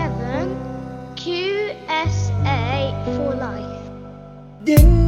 seven QSA for life. Ding.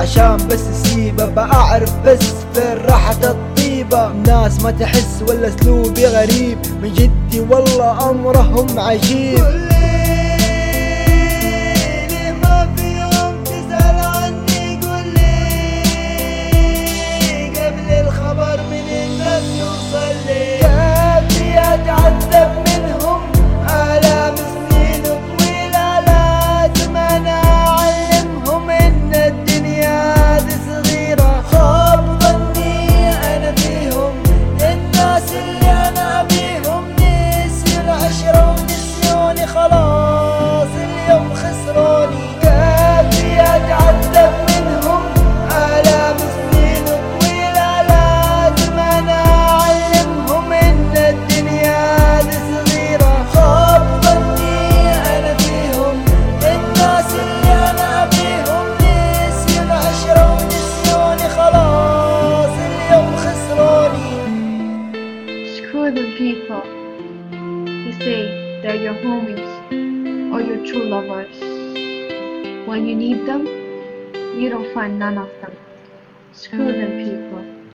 عشان بس سيبه بعرف بس فين راحت الطيبة. ناس ما تحس ولا أسلوبي غريب من جدي والله أمرهم عجيب. They're your homies or your true lovers. When you need them, you don't find none of them. Screw them, people.